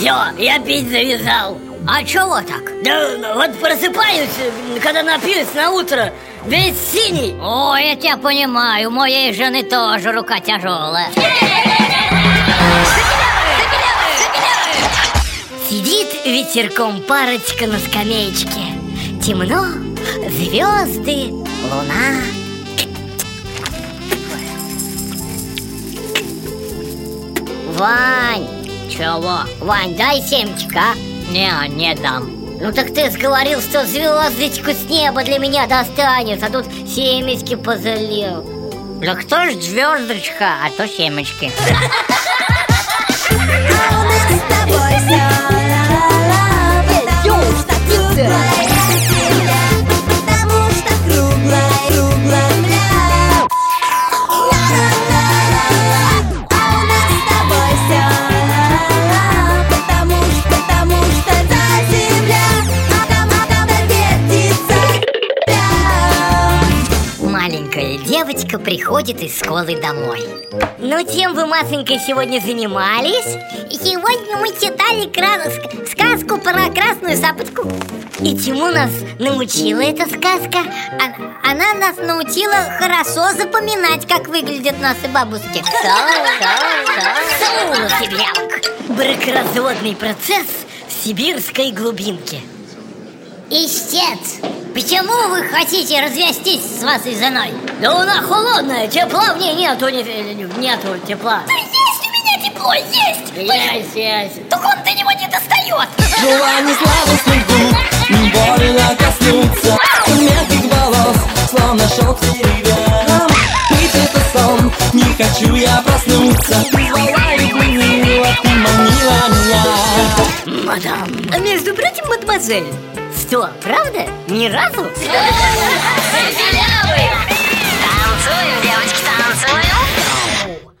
я пить завязал. А чего так? Да вот просыпаюсь, когда напьюсь на утро Весь синий. Ой, я тебя понимаю, у моей жены тоже рука тяжелая Сидит ветерком парочка на скамеечке. Темно, звезды, луна. Вань, Чего? Вань, дай семечка. Не, не дам. Ну так ты говорил, что звездочку с неба для меня достанешь А тут семечки позалил Да кто ж звездочка, а то семечки девочка приходит из школы домой. Ну, чем вы, Масенька, сегодня занимались? Сегодня мы читали кра- ск- сказку про красную сапочку И чему нас научила эта сказка? А- Она нас научила хорошо запоминать, как выглядят наши бабушки. Саму себя Бракоразводный процесс в сибирской глубинке Истец, почему вы хотите развестись с вашей женой? Да она холодная, тепла в ней нету, не- нету тепла. Есть у меня тепло, есть! Есть, есть. Только он до него не достает! Желание сладостных губ Больно коснуться. Мягких волос Словно шелк серебряном Быть это сон Не хочу я проснуться. Ты звала и манила Ты манила меня. Мадам А между прочим, мадемуазель все, правда? Ни разу?